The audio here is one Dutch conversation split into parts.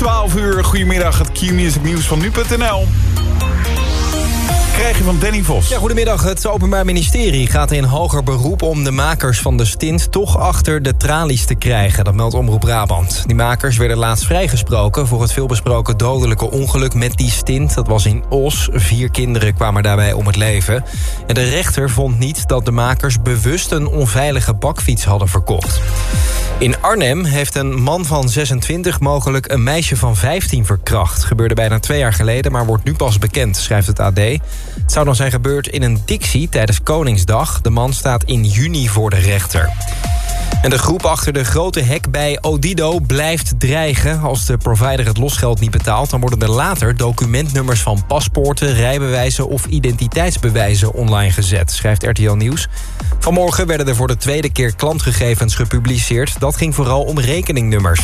12 uur. Goedemiddag, het Q-music nieuws van nu.nl krijg je van Danny Vos. Ja, goedemiddag. Het Openbaar Ministerie gaat in hoger beroep... om de makers van de stint toch achter de tralies te krijgen. Dat meldt Omroep Brabant. Die makers werden laatst vrijgesproken... voor het veelbesproken dodelijke ongeluk met die stint. Dat was in Os. Vier kinderen kwamen daarbij om het leven. En de rechter vond niet dat de makers bewust... een onveilige bakfiets hadden verkocht. In Arnhem heeft een man van 26 mogelijk een meisje van 15 verkracht. Gebeurde bijna twee jaar geleden, maar wordt nu pas bekend, schrijft het AD. Het zou dan zijn gebeurd in een dictie tijdens Koningsdag. De man staat in juni voor de rechter. En de groep achter de grote hek bij Odido blijft dreigen. Als de provider het losgeld niet betaalt... dan worden er later documentnummers van paspoorten, rijbewijzen... of identiteitsbewijzen online gezet, schrijft RTL Nieuws. Vanmorgen werden er voor de tweede keer klantgegevens gepubliceerd. Dat ging vooral om rekeningnummers.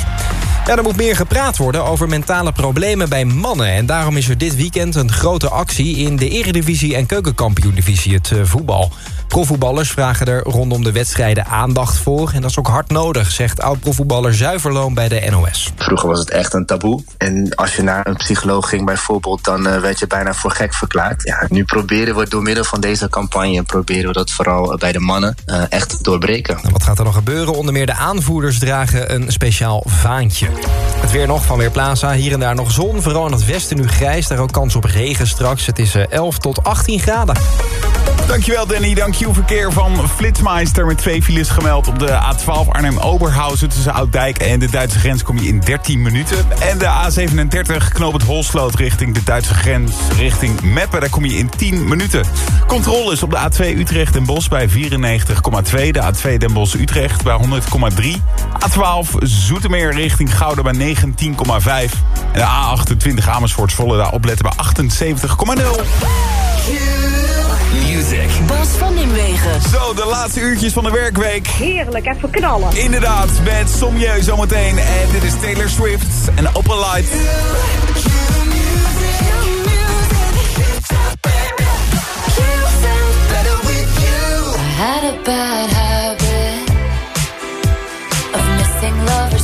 Ja, er moet meer gepraat worden over mentale problemen bij mannen. En daarom is er dit weekend een grote actie... in de Eredivisie en Keukenkampioen-divisie, het eh, voetbal. Profvoetballers vragen er rondom de wedstrijden aandacht voor. En dat is ook hard nodig, zegt oud-profvoetballer Zuiverloon bij de NOS. Vroeger was het echt een taboe. En als je naar een psycholoog ging bijvoorbeeld... dan uh, werd je bijna voor gek verklaard. Ja, nu proberen we door middel van deze campagne... proberen we dat vooral bij de mannen uh, echt te doorbreken. En wat gaat er nog gebeuren? Onder meer de aanvoerders dragen een speciaal vaantje. Het weer nog van Weerplaza. Hier en daar nog zon. Vooral in het westen nu grijs. Daar ook kans op regen straks. Het is 11 eh, tot 18 graden. Dankjewel Danny. Dank Q-verkeer van Flitsmeister met twee files gemeld op de A12 Arnhem-Oberhausen tussen Ouddijk en de Duitse grens kom je in 13 minuten. En de A37 knoop het Holsloot richting de Duitse grens richting Meppen. Daar kom je in 10 minuten. Controles op de A2 Utrecht en Bos bij 94,2. De A2 Den Bosch Utrecht bij 100,3. A12 Zoetermeer richting Gouden bij 19,5. En de A28 Amersfoort Volle daar opletten bij 78,0. Music. Bas van Nimwegen. Zo, de laatste uurtjes van de werkweek. Heerlijk, even knallen. Inderdaad, met Somjeu zometeen. En dit is Taylor Swift en Open Light. I had a bad habit of missing lovers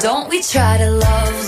don't we try to love?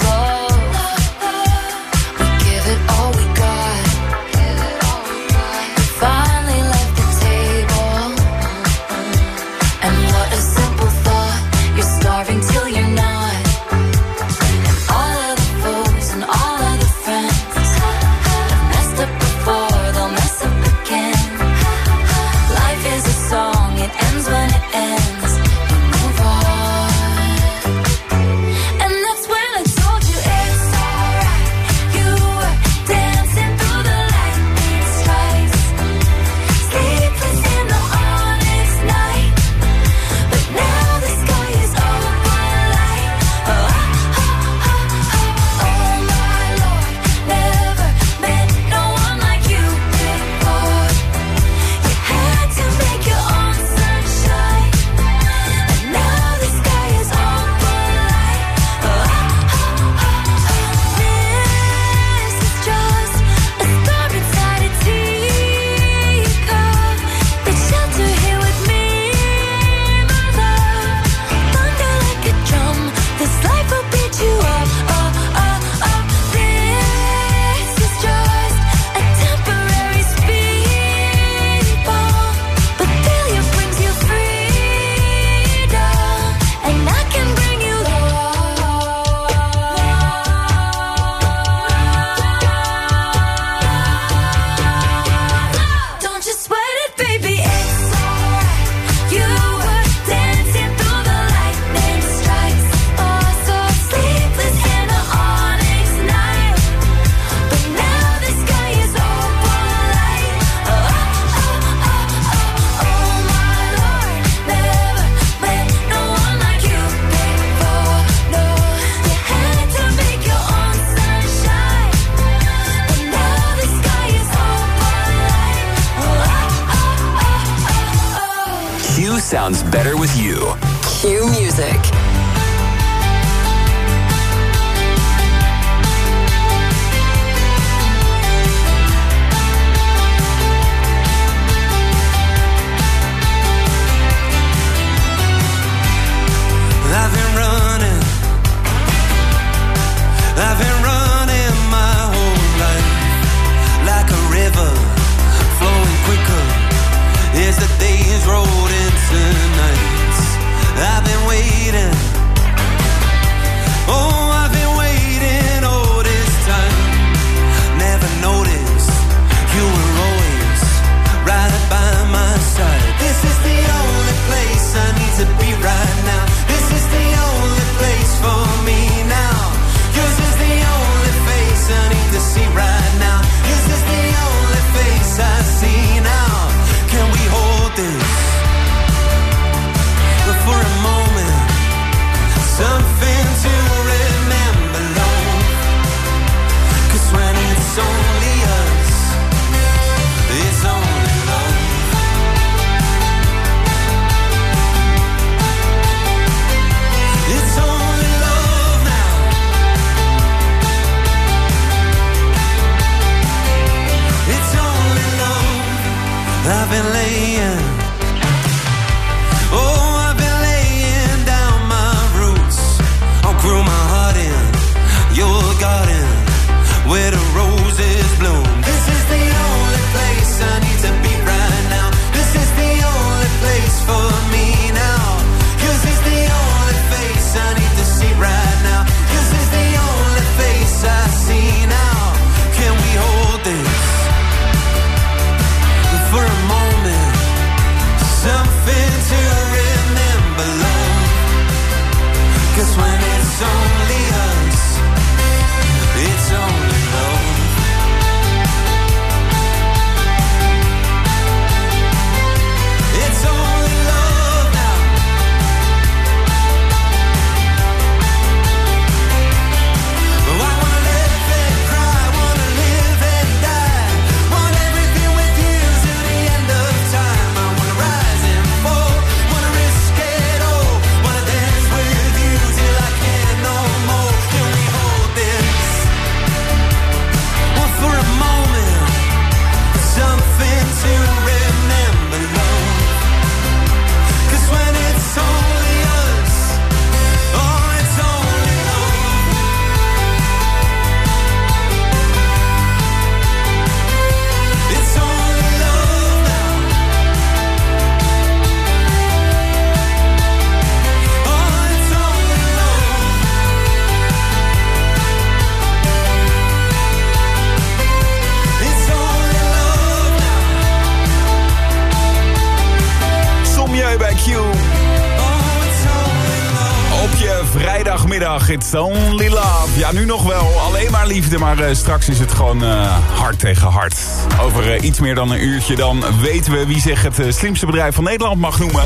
Op je vrijdagmiddag. It's only love. Ja, nu nog wel. Alleen maar liefde, maar eh, straks is het gewoon eh, hard tegen hard. Over eh, iets meer dan een uurtje dan weten we wie zich het slimste bedrijf van Nederland mag noemen.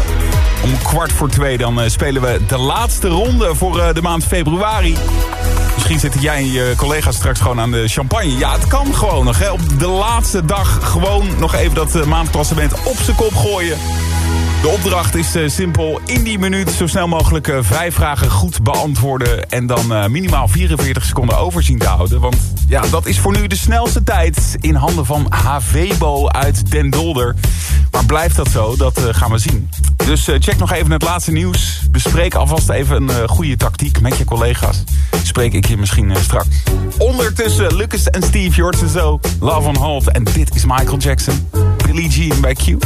Om kwart voor twee dan spelen we de laatste ronde voor de maand februari. Misschien zitten jij en je collega's straks gewoon aan de champagne. Ja, het kan gewoon nog. Hè. Op de laatste dag gewoon nog even dat uh, maandklassement op zijn kop gooien. De opdracht is eh, simpel. In die minuut zo snel mogelijk eh, vijf vragen goed beantwoorden. En dan eh, minimaal 44 seconden overzien te houden. Want ja, dat is voor nu de snelste tijd in handen van HVBO uit Den Dolder. Maar blijft dat zo? Dat gaan we zien. Dus check nog even het laatste nieuws. Bespreek alvast even een goede tactiek met je collega's. Spreek ik je misschien straks. Ondertussen Lucas en Steve, ze zo. Love on Hold. En dit is Michael Jackson. Billie Jean bij Q.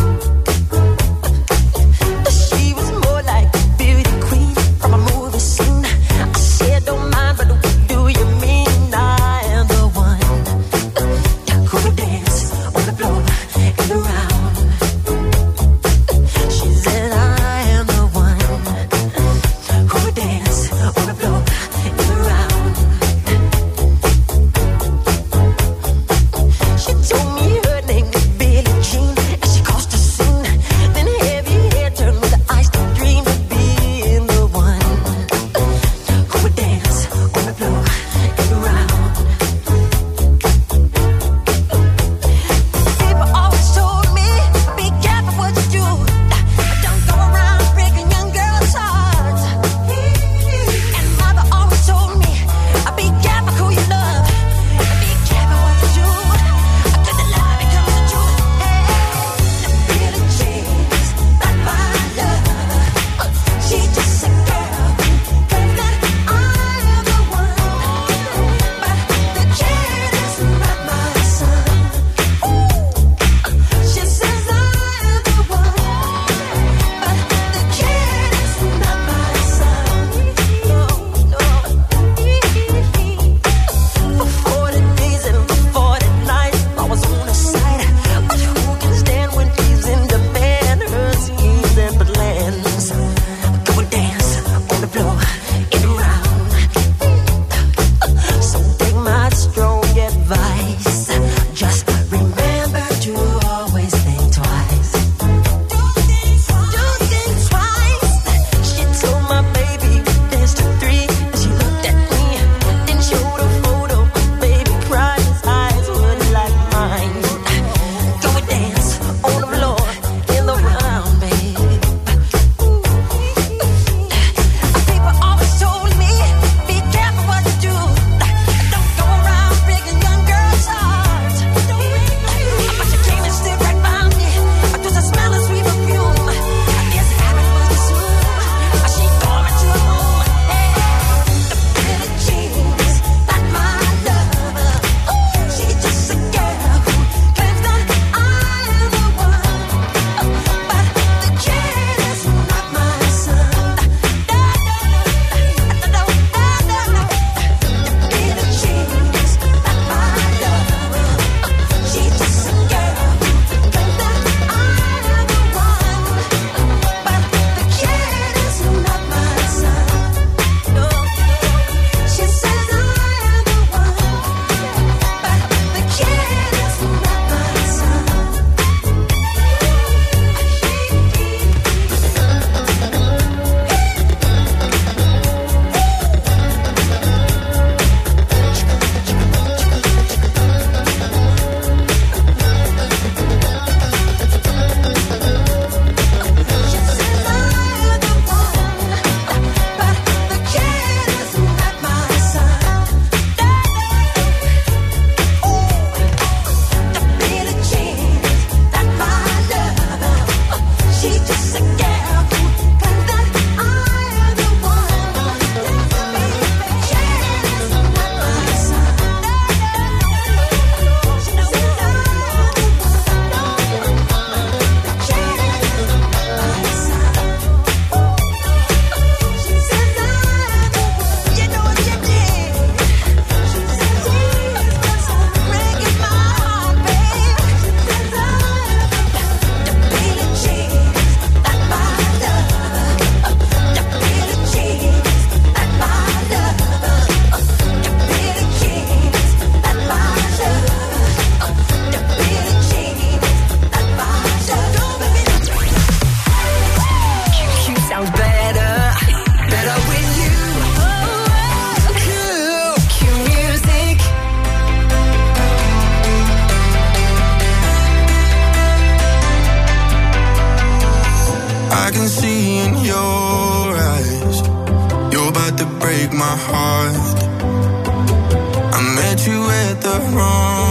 wrong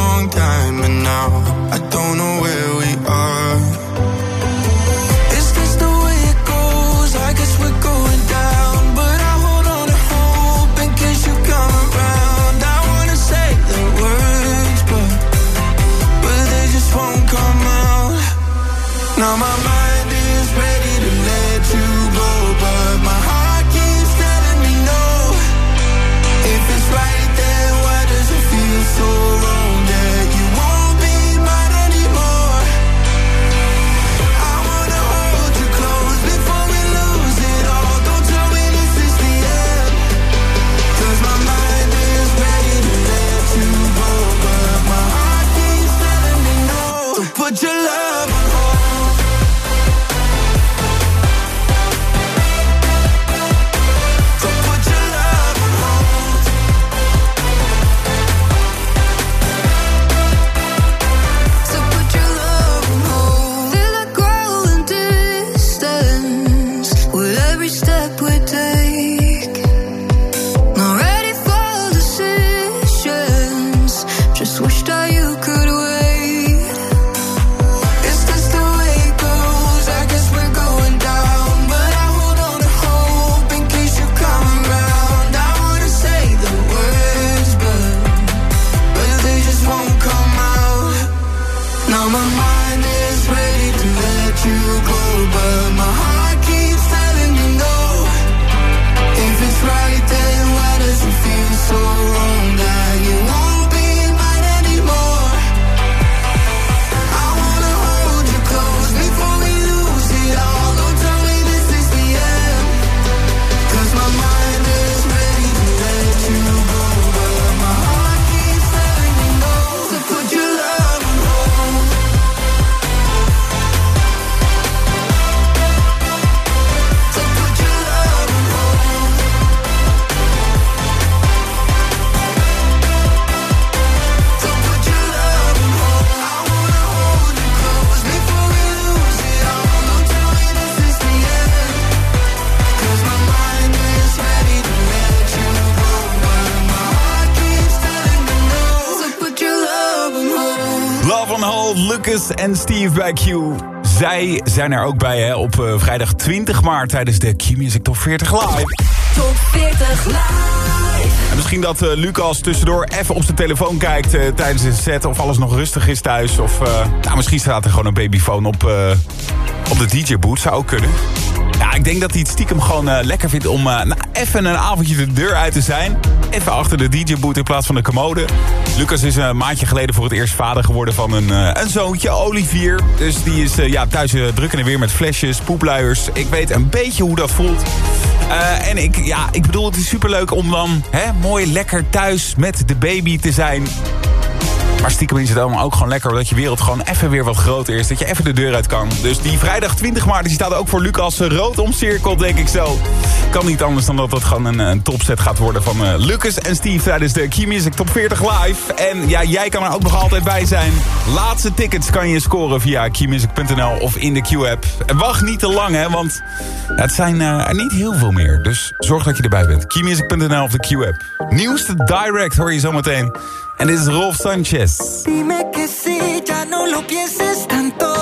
En Steve bij Q. Zij zijn er ook bij hè, op eh, vrijdag 20 maart tijdens de Q-Music Top 40 Live. Top 40 live. En misschien dat eh, Lucas tussendoor even op zijn telefoon kijkt eh, tijdens de set... of alles nog rustig is thuis. Of nou, misschien staat er gewoon een babyfoon op, op de DJ-boot. Zou ook kunnen. Ja, ik denk dat hij het stiekem gewoon lekker vindt om nou, even een avondje de deur uit te zijn. Even achter de DJ-boot in plaats van de commode. Lucas is een maandje geleden voor het eerst vader geworden van een, eh, een zoontje, Olivier. Dus die is eh, ja, thuis uh, druk en weer met flesjes, poepluiers. Ik weet een beetje hoe dat voelt. Eh, en ik, ja, ik bedoel, het is superleuk om dan hè, mooi lekker thuis met de baby te zijn. Maar stiekem is het allemaal ook gewoon lekker dat je wereld gewoon even weer wat groter is. Dat je even de deur uit kan. Dus die vrijdag 20 maart die staat ook voor Lucas rood omcirkeld, denk ik zo. Kan niet anders dan dat dat gewoon een, een topset gaat worden van uh, Lucas en Steve tijdens de Key Music Top 40 Live. En ja, jij kan er ook nog altijd bij zijn. Laatste tickets kan je scoren via keymusic.nl of in de Q-app. En wacht niet te lang, hè, want het zijn er niet heel veel meer. Dus zorg dat je erbij bent. keymusic.nl of de Q-app. Nieuwste Direct hoor je zometeen. En dit is Rolf Sanchez. Dime que sí, ya no lo pienses tanto.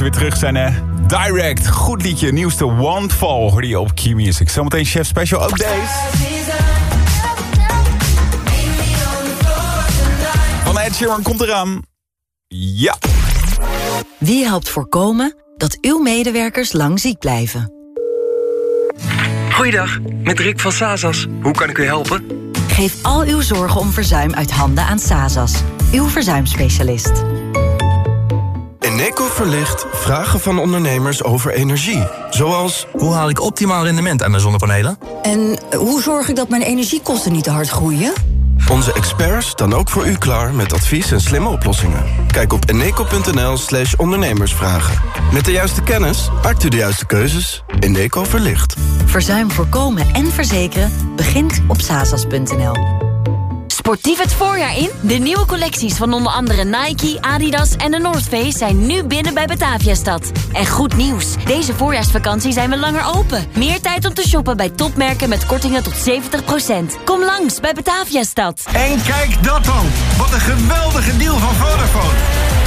Ze weer terug zijn, hè? Direct, goed liedje. Nieuwste Won't Fall hoorde je op Q-Music. Zometeen Chef Special ook deze. Van Ed Sheeran komt eraan. Ja. Wie helpt voorkomen dat uw medewerkers lang ziek blijven? Goeiedag, met Rick van Sazas. Hoe kan ik u helpen? Geef al uw zorgen om verzuim uit handen aan Sazas, uw verzuimspecialist. Eneco verlicht vragen van ondernemers over energie. Zoals... Hoe haal ik optimaal rendement aan mijn zonnepanelen? En hoe zorg ik dat mijn energiekosten niet te hard groeien? Onze experts dan ook voor u klaar met advies en slimme oplossingen. Kijk op eneco.nl slash ondernemersvragen. Met de juiste kennis maakt u de juiste keuzes. Eneco verlicht. Verzuim voorkomen en verzekeren begint op sazas.nl. Sportief het voorjaar in? De nieuwe collecties van onder andere Nike, Adidas en de North Face zijn nu binnen bij Bataviastad. En goed nieuws, deze voorjaarsvakantie zijn we langer open. Meer tijd om te shoppen bij topmerken met kortingen tot 70%. Kom langs bij Bataviastad. En kijk dat dan. Wat een geweldige deal van Vodafone.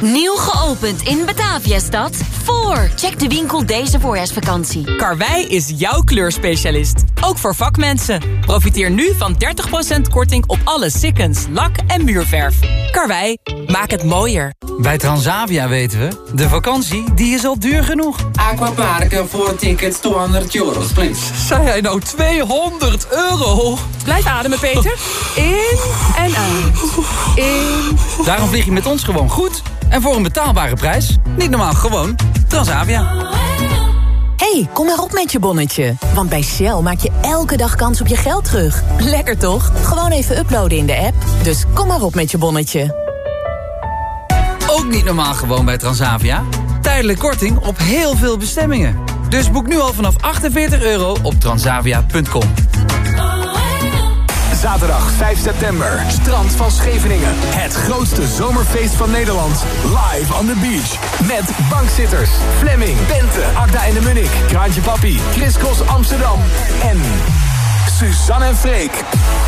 Nieuw geopend in Bataviastad. Voor. Check de winkel deze voorjaarsvakantie. Karwei is jouw kleurspecialist. Ook voor vakmensen. Profiteer nu van 30% korting op alle sikkens, lak en muurverf. Karwei, maak het mooier. Bij Transavia weten we, de vakantie die is al duur genoeg. Aquaparken voor tickets 200 euros, please. Zei hij nou 200 euro? Blijf ademen, Peter. In en uit. In. Daarom vlieg je met ons gewoon goed. En voor een betaalbare prijs. Niet normaal, gewoon Transavia. hey, kom maar op met je bonnetje. Want bij Shell maak je elke dag kans op je geld terug. Lekker toch? Gewoon even uploaden in de app. Dus kom maar op met je bonnetje. Ook niet normaal gewoon bij Transavia. Tijdelijk korting op heel veel bestemmingen. Dus boek nu al vanaf 48 euro op transavia.com. Zaterdag 5 september, strand van Scheveningen. Het grootste zomerfeest van Nederland. Live on the beach. Met bankzitters, Fleming, Bente, Agda en de Munnik, Kraantje Papi, Chris Cross Amsterdam en Suzanne en Freek.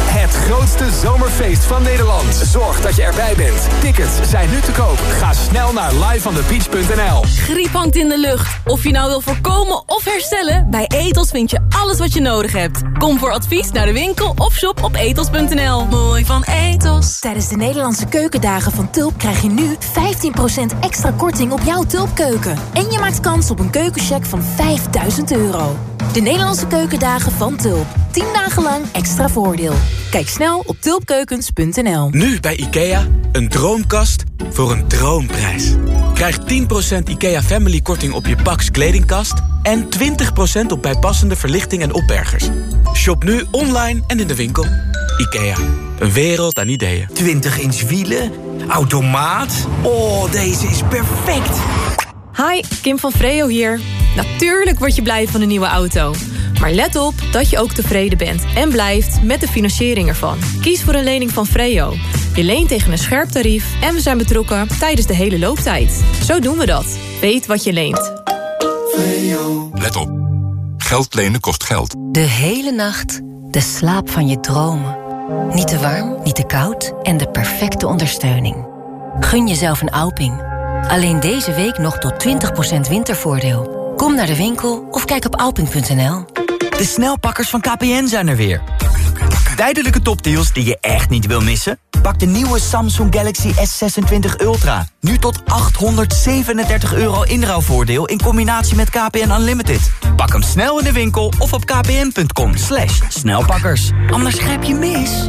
Het grootste zomerfeest van Nederland. Zorg dat je erbij bent. Tickets zijn nu te koop. Ga snel naar liveonthebeach.nl. Griep hangt in de lucht. Of je nou wil voorkomen of herstellen, bij Etos vind je alles wat je nodig hebt. Kom voor advies naar de winkel of shop op etos.nl. Mooi van Etos. Tijdens de Nederlandse keukendagen van Tulp krijg je nu 15% extra korting op jouw Tulpkeuken. En je maakt kans op een keukencheck van 5000 euro. De Nederlandse keukendagen van Tulp. 10 dagen lang extra voordeel. Kijk snel op tulpkeukens.nl. Nu bij IKEA, een droomkast voor een droomprijs. Krijg 10% IKEA Family korting op je Pax kledingkast... en 20% op bijpassende verlichting en opbergers. Shop nu online en in de winkel. IKEA, een wereld aan ideeën. 20 inch wielen, automaat. Oh, deze is perfect. Hi, Kim van Freo hier. Natuurlijk word je blij van een nieuwe auto. Maar let op dat je ook tevreden bent en blijft met de financiering ervan. Kies voor een lening van Freo. Je leent tegen een scherp tarief en we zijn betrokken tijdens de hele looptijd. Zo doen we dat. Weet wat je leent. Let op. Geld lenen kost geld. De hele nacht de slaap van je dromen. Niet te warm, niet te koud en de perfecte ondersteuning. Gun jezelf een Alping. Alleen deze week nog tot 20% wintervoordeel. Kom naar de winkel of kijk op alping.nl. De snelpakkers van KPN zijn er weer. Tijdelijke topdeals die je echt niet wil missen? Pak de nieuwe Samsung Galaxy S26 Ultra. Nu tot 837 euro inruilvoordeel in combinatie met KPN Unlimited. Pak hem snel in de winkel of op kpn.com slash snelpakkers. Anders grijp je mis.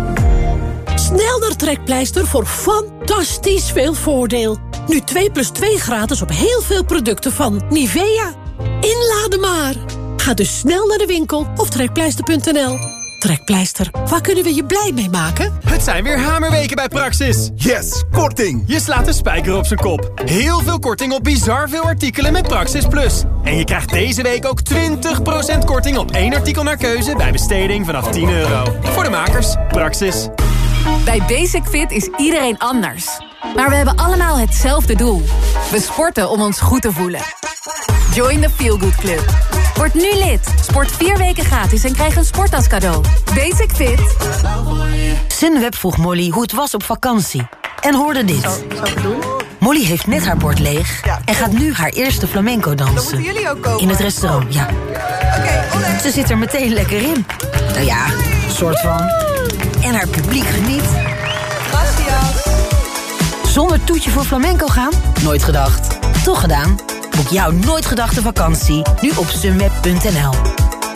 Snel naar Trekpleister voor fantastisch veel voordeel. Nu 2 plus 2 gratis op heel veel producten van Nivea. Inladen maar. Ga dus snel naar de winkel of trekpleister.nl. Trekpleister, waar kunnen we je blij mee maken? Het zijn weer hamerweken bij Praxis. Yes, korting. Je slaat de spijker op zijn kop. Heel veel korting op bizar veel artikelen met Praxis Plus. En je krijgt deze week ook 20% korting op één artikel naar keuze... bij besteding vanaf 10 euro. Voor de makers, Praxis. Bij Basic Fit is iedereen anders. Maar we hebben allemaal hetzelfde doel. We sporten om ons goed te voelen. Join the Feel Good Club. Word nu lid. Sport vier weken gratis en krijg een sporttas cadeau. Basic Fit. Sunweb vroeg Molly hoe het was op vakantie. En hoorde dit. Molly heeft net haar bord leeg en gaat nu haar eerste flamenco dansen. jullie ook komen. In het restaurant, ja. Ze zit er meteen lekker in. Nou ja, soort van. En haar publiek geniet. Zonder toetje voor flamenco gaan? Nooit gedacht. Toch gedaan? Boek jouw nooit gedachte vakantie nu op sunweb.nl.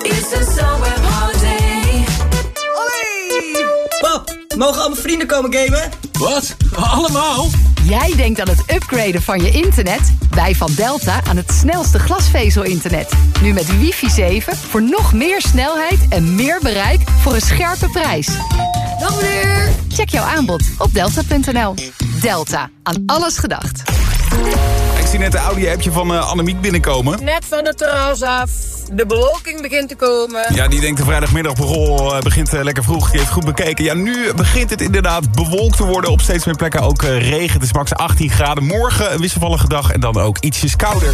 It's a Sunweb holiday. Pap, mogen al mijn vrienden komen gamen? Wat? Allemaal? Jij denkt aan het upgraden van je internet? Wij van Delta aan het snelste glasvezel-internet. Nu met wifi 7 voor nog meer snelheid en meer bereik voor een scherpe prijs. Dag. Check jouw aanbod op delta.nl. Delta, aan alles gedacht. Zie net de audio-appje van uh, Annemiek binnenkomen. Net van de terras af. de bewolking begint te komen. Ja, die denkt de vrijdagmiddagborrel uh, begint uh, lekker vroeg. Die heeft goed bekeken. Ja, nu begint het inderdaad bewolkt te worden. Op steeds meer plekken ook uh, regen. Het is max 18 graden. Morgen een wisselvallige dag en dan ook ietsjes kouder.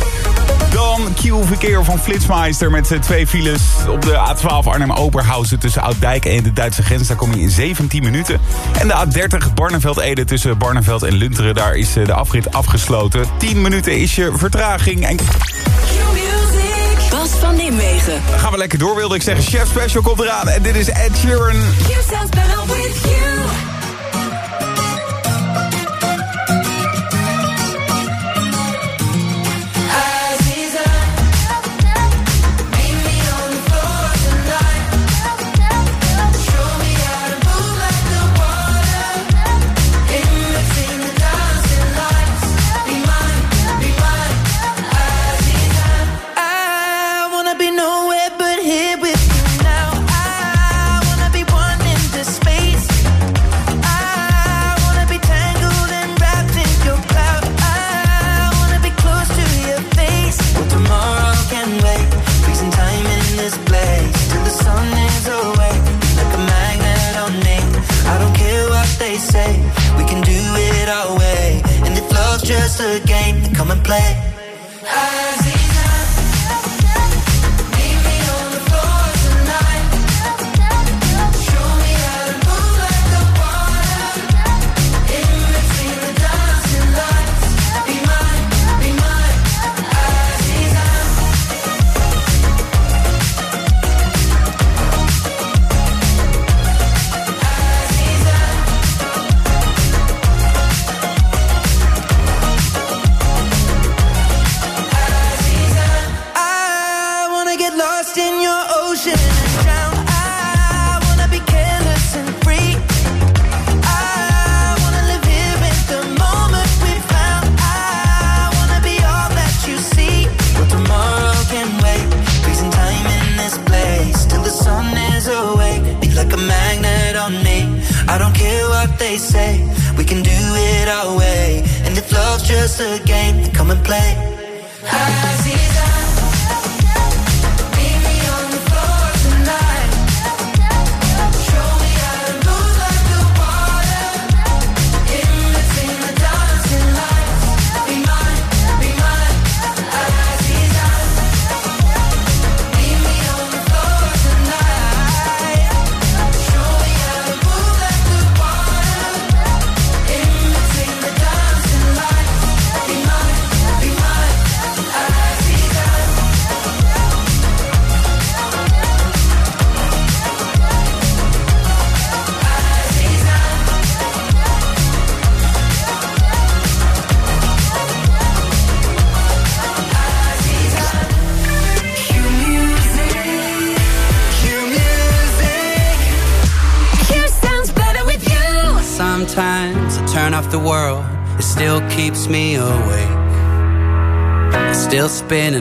Dan Q-verkeer van Flitsmeister met twee files op de A12 Arnhem-Oberhausen... tussen Ouddijk en de Duitse grens. Daar kom je in 17 minuten. En de A30 Barneveld-Ede tussen Barneveld en Lunteren. Daar is de afrit afgesloten. 10 minuten is je vertraging. En... Bas van Nimwegen. Dan gaan we lekker door, wilde ik zeggen. Chef Special komt eraan. En dit is Ed Sheeran. You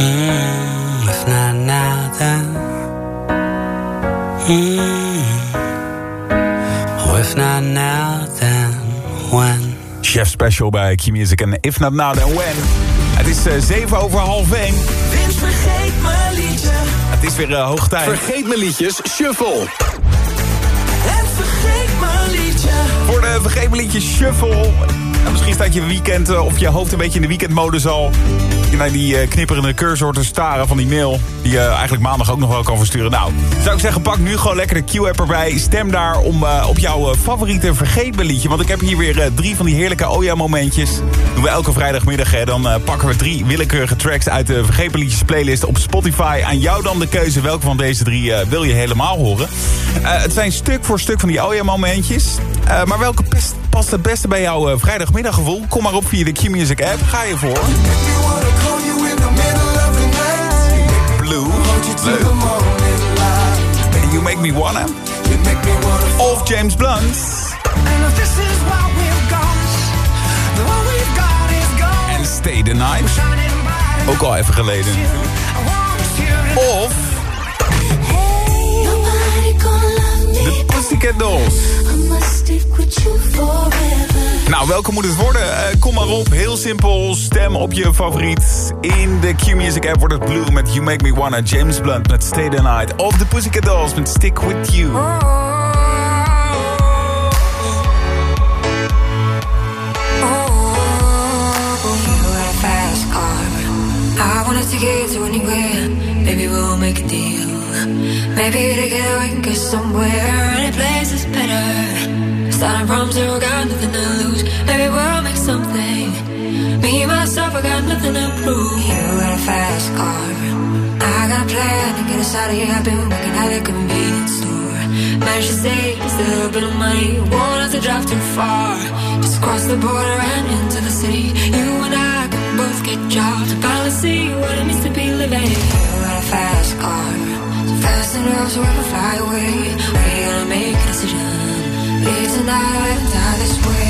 Mm, if not now, then. Mm. If not now, then when? Chef Special bij Q-Music en If Not Now, Then When. Het is eh, uh, 7 over half 1. Vince, vergeet mijn liedje. Het is weer uh, hoog tijd. Vergeet mijn liedjes, shuffle. En vergeet mijn liedje. Voor de vergeet mijn liedjes, shuffle en misschien staat je weekend uh, of je hoofd een beetje in de weekendmodus al. Naar die uh, knipperende cursor te staren van die mail. Die je eigenlijk maandag ook nog wel kan versturen. Nou, zou ik zeggen, pak nu gewoon lekker de Q-app erbij. Stem daar om op jouw favoriete vergeetbeliedje. Want ik heb hier weer drie van die heerlijke Oja momentjes. Doen we elke vrijdagmiddag. Hè, dan pakken we drie willekeurige tracks uit de vergeetbeliedjes playlist op Spotify. Aan jou dan de keuze welke van deze drie wil je helemaal horen. het zijn stuk voor stuk van die Oja momentjes. maar welke past het beste bij jouw vrijdagmiddaggevoel? Kom maar op via de Q-Music app. Ga je voor. Blue. Leuk. You Make Me Wanna. Of James Blunt. En Stay the Night. Ook al even geleden. Of... The Pussycat Dolls. Nou, welke moet het worden? Uh, kom maar op, heel simpel. Stem op je favoriet. In de Q-Music app wordt het Blue met You Make Me Wanna. James Blunt met Stay the Night. Of The Pussycat Dolls met Stick With You. I wanna take it to anywhere. Maybe we'll make a deal. Maybe together we can get somewhere. Any place is better. Starting from zero, got nothing to lose. Maybe we'll make something. Me, and myself, I got nothing to prove. You got a fast car. I got a plan to get us out of here. I've been working at a convenience store. Managed to save just a little bit of money. Won't have to drive too far. Just cross the border and into the city. You and I can both get jobs finally see what it means to be living. You got a fast car. So fast enough so we can fly away. We're gonna make a decision. Live tonight, die this way.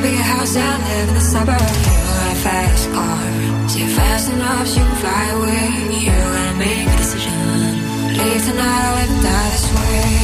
Buy a house and live in the suburbs. You got a fast car. See fast enough so you can fly away. You gotta make a decision. Leave tonight or live and die this way.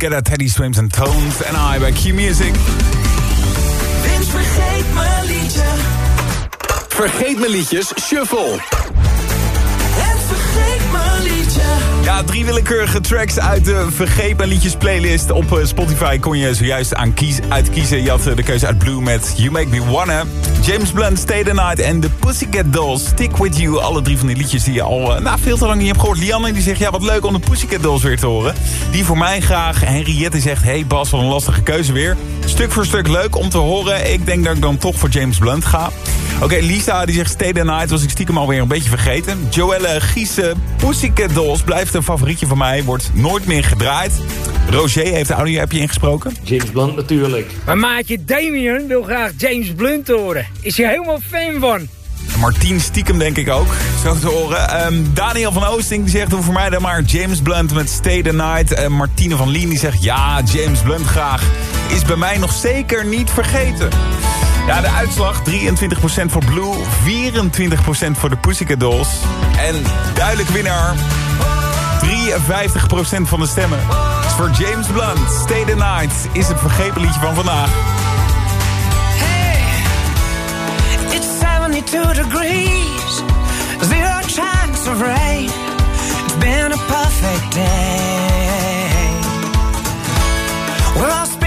Guetta, Teddy Swims en Tones en I bij Q Music. Wens vergeet mijn liedje. Vergeet mijn liedjes, shuffle. En vergeet mijn liedje. Ja, drie willekeurige tracks uit de Vergeet liedjes playlist. Op eh, Spotify kon je zojuist aan kies, uitkiezen. Je had eh, de keuze uit Blue met You Make Me Wanna. James Blunt, Stay the Night en The Pussycat Dolls, Stick With You. Alle drie van die liedjes die je al uh, nou, veel te lang niet hebt gehoord. Lianne die zegt, ja wat leuk om de Pussycat Dolls weer te horen. Die voor mij graag. Henriette zegt, hey Bas, wat een lastige keuze weer. Stuk voor stuk leuk om te horen. Ik denk dat ik dan toch voor James Blunt ga. Oké, Lisa die zegt Stay the Night was ik stiekem alweer een beetje vergeten. Joelle Giese, Pussycat Dolls blijft een favorietje van mij. Wordt nooit meer gedraaid. Roger heeft de audio-appje ingesproken. James Blunt natuurlijk. Maar maatje Damien wil graag James Blunt horen. Is hij helemaal fan van. Martien stiekem denk ik ook, zo te horen. Um, Daniel van Oosting die zegt, doe voor mij dan maar James Blunt met Stay the Night. En Martine van Lien die zegt, ja, James Blunt graag. Is bij mij nog zeker niet vergeten. Ja, de uitslag 23% voor Blue, 24% voor de Pussycat Dolls. En duidelijk winnaar, 53% van de stemmen. voor James Blunt, Stay the Night, is het vergepen liedje van vandaag. Hey, it's 72 degrees, zero chance of rain. It's been a perfect day. We're all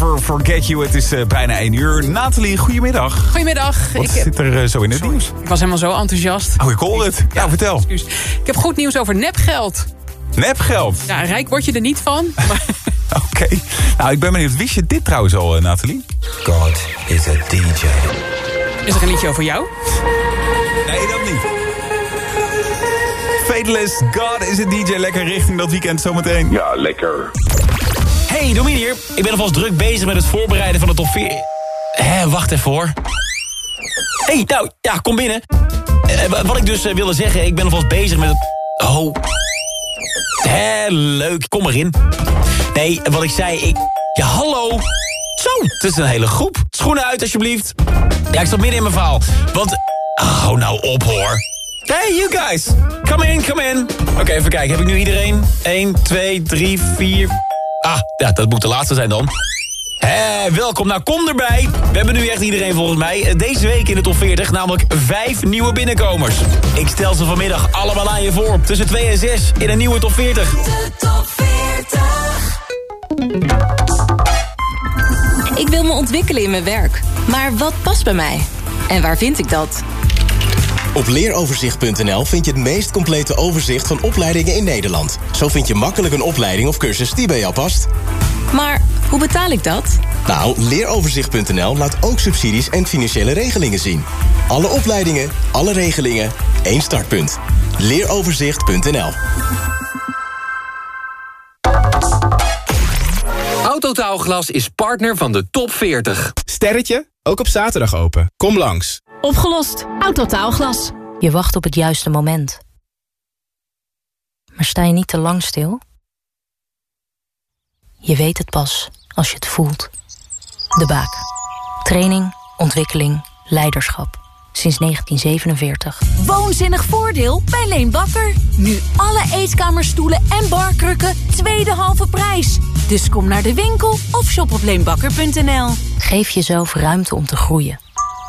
never forget you. Het is eh, bijna 1 uur. Nathalie, goedemiddag. Goedemiddag. Wat Ik, zit er eh, zo in het nieuws? ik was helemaal zo enthousiast. Oh, ik hoor het. Nou, vertel. Excuus. Ik heb goed nieuws over nepgeld. Nepgeld. Ja, rijk word je er niet van. Maar Oké. Nou, ik ben benieuwd. Wist je dit trouwens al, eh, Nathalie? God is a DJ. is er een liedje over jou? Nee, dat niet. Fateless, God is a DJ. Lekker richting dat weekend zometeen. Ja, lekker. Hey, Domien hier. Ik ben alvast druk bezig met het voorbereiden van de top 4. Hé, wacht even hoor. hey, nou, ja, kom binnen. Eh, wa- wat ik dus eh, wilde zeggen, ik ben alvast bezig met het... Oh. Hé, leuk, kom erin. Nee, wat ik zei, ik... Ja, hallo. Zo, het is een hele groep. Schoenen uit, alsjeblieft. Ja, ik zat midden in mijn verhaal. Want... Oh, nou op, hoor. Hey, you guys. Come in, come in. Oké, even kijken. Heb ik nu iedereen? 1, 2, 3, 4... Ah, ja, dat moet de laatste zijn dan. Hé, welkom. Nou, kom erbij. We hebben nu echt iedereen volgens mij. Eh, Deze week in de top 40 namelijk vijf nieuwe binnenkomers. Ik stel ze vanmiddag allemaal aan je voor. Tussen 2 en 6 in een nieuwe top 40. De top 40. Ik wil me ontwikkelen in mijn werk. Maar wat past bij mij? En waar vind ik dat? Op leeroverzicht.nl vind je het meest complete overzicht van opleidingen in Nederland. Zo vind je makkelijk een opleiding of cursus die bij jou past. Maar hoe betaal ik dat? Nou, leeroverzicht.nl laat ook subsidies en financiële regelingen zien. Alle opleidingen, alle regelingen, één startpunt. Leeroverzicht.nl Autotaalglas is partner van de top 40. Sterretje, ook op zaterdag open. Kom langs. Opgelost. Autotaalglas. Je wacht op het juiste moment. Maar sta je niet te lang stil? Je weet het pas als je het voelt. De Baak. Training, ontwikkeling, leiderschap. Sinds 1947. Woonzinnig voordeel bij Leen Bakker. Nu alle eetkamerstoelen en barkrukken tweede halve prijs. Dus kom naar de winkel of shop op leenbakker.nl. Geef jezelf ruimte om te groeien.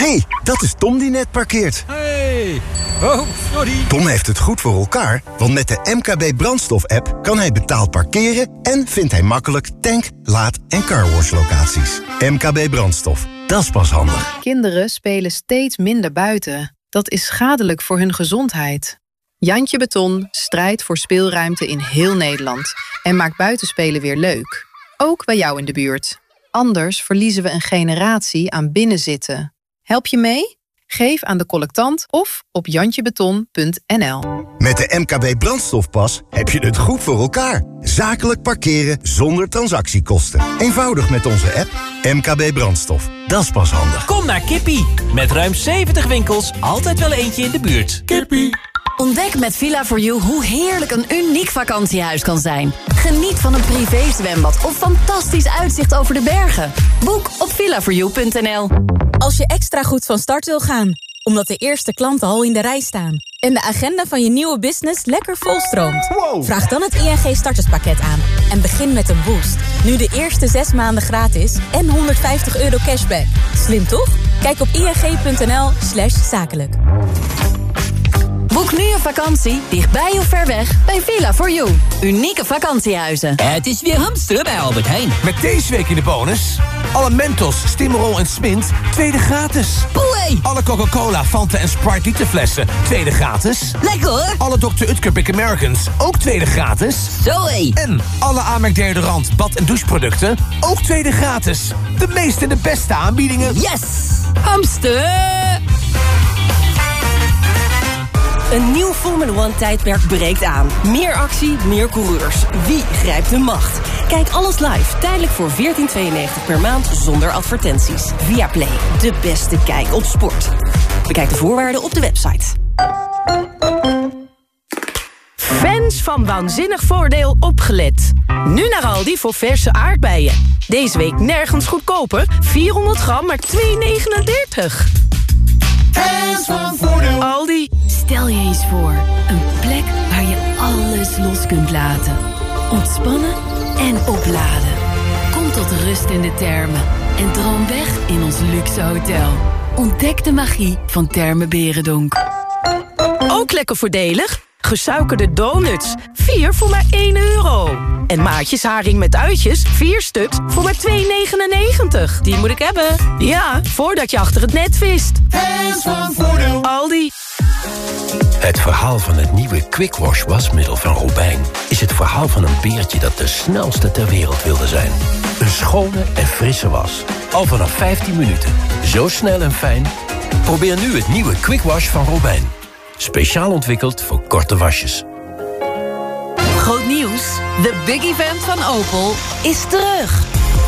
Hey, dat is Tom die net parkeert. Hey. Oh, sorry. Tom heeft het goed voor elkaar, want met de MKB brandstof-app... kan hij betaald parkeren en vindt hij makkelijk tank, laad- en carwash locaties. MKB brandstof, dat is pas handig. Kinderen spelen steeds minder buiten. Dat is schadelijk voor hun gezondheid. Jantje Beton strijdt voor speelruimte in heel Nederland... en maakt buitenspelen weer leuk. Ook bij jou in de buurt. Anders verliezen we een generatie aan binnenzitten. Help je mee? Geef aan de collectant of op jantjebeton.nl. Met de MKB brandstofpas heb je het goed voor elkaar. Zakelijk parkeren zonder transactiekosten. Eenvoudig met onze app MKB brandstof. Dat is pas handig. Kom naar Kippie. Met ruim 70 winkels, altijd wel eentje in de buurt. Kippie. Ontdek met Villa4You hoe heerlijk een uniek vakantiehuis kan zijn. Geniet van een privézwembad of fantastisch uitzicht over de bergen. Boek op villa4you.nl. Als je extra goed van start wil gaan, omdat de eerste klanten al in de rij staan... en de agenda van je nieuwe business lekker volstroomt... vraag dan het ING starterspakket aan en begin met een boost. Nu de eerste zes maanden gratis en 150 euro cashback. Slim toch? Kijk op ing.nl slash zakelijk. Boek nu een vakantie, dichtbij of ver weg, bij Villa4You. Unieke vakantiehuizen. Het is weer hamsteren bij Albert Heijn. Met deze week in de bonus... alle Mentos, Stimrol en Smint, tweede gratis. Boei! Alle Coca-Cola, Fanta en Sprite literflessen, tweede gratis. Lekker hoor! Alle Dr. Utker Big Americans, ook tweede gratis. Zoé! En alle Amerk deodorant, bad- en doucheproducten, ook tweede gratis. De meeste en de beste aanbiedingen. Yes! Hamster! Een nieuw Formula One tijdperk breekt aan. Meer actie, meer coureurs. Wie grijpt de macht? Kijk alles live, tijdelijk voor 14,92 per maand zonder advertenties. Via Play, de beste kijk op sport. Bekijk de voorwaarden op de website. Fans van Waanzinnig Voordeel opgelet. Nu naar Aldi voor verse aardbeien. Deze week nergens goedkoper. 400 gram, maar 2,39. Fans van Voordeel. Aldi. Stel je eens voor, een plek waar je alles los kunt laten. Ontspannen en opladen. Kom tot rust in de termen en droom weg in ons luxe hotel. Ontdek de magie van Termen Berendonk. Ook lekker voordelig. Gesuikerde donuts. 4 voor maar 1 euro. En maatjes haring met uitjes. 4 stuks voor maar 2,99. Die moet ik hebben. Ja, voordat je achter het net vist. Fans van Voordeel. Aldi. Het verhaal van het nieuwe Quick Wash wasmiddel van Robijn... is het verhaal van een beertje dat de snelste ter wereld wilde zijn. Een schone en frisse was. Al vanaf 15 minuten. Zo snel en fijn. Probeer nu het nieuwe Quick Wash van Robijn. Speciaal ontwikkeld voor korte wasjes. Groot nieuws. De big event van Opel is terug.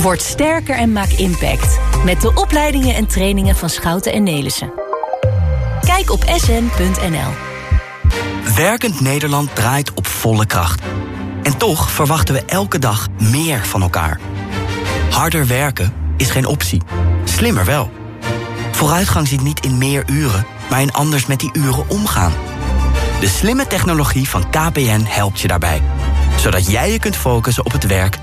Word sterker en maak impact. Met de opleidingen en trainingen van Schouten en Nelissen. Kijk op sn.nl. Werkend Nederland draait op volle kracht. En toch verwachten we elke dag meer van elkaar. Harder werken is geen optie. Slimmer wel. Vooruitgang zit niet in meer uren, maar in anders met die uren omgaan. De slimme technologie van KPN helpt je daarbij. Zodat jij je kunt focussen op het werk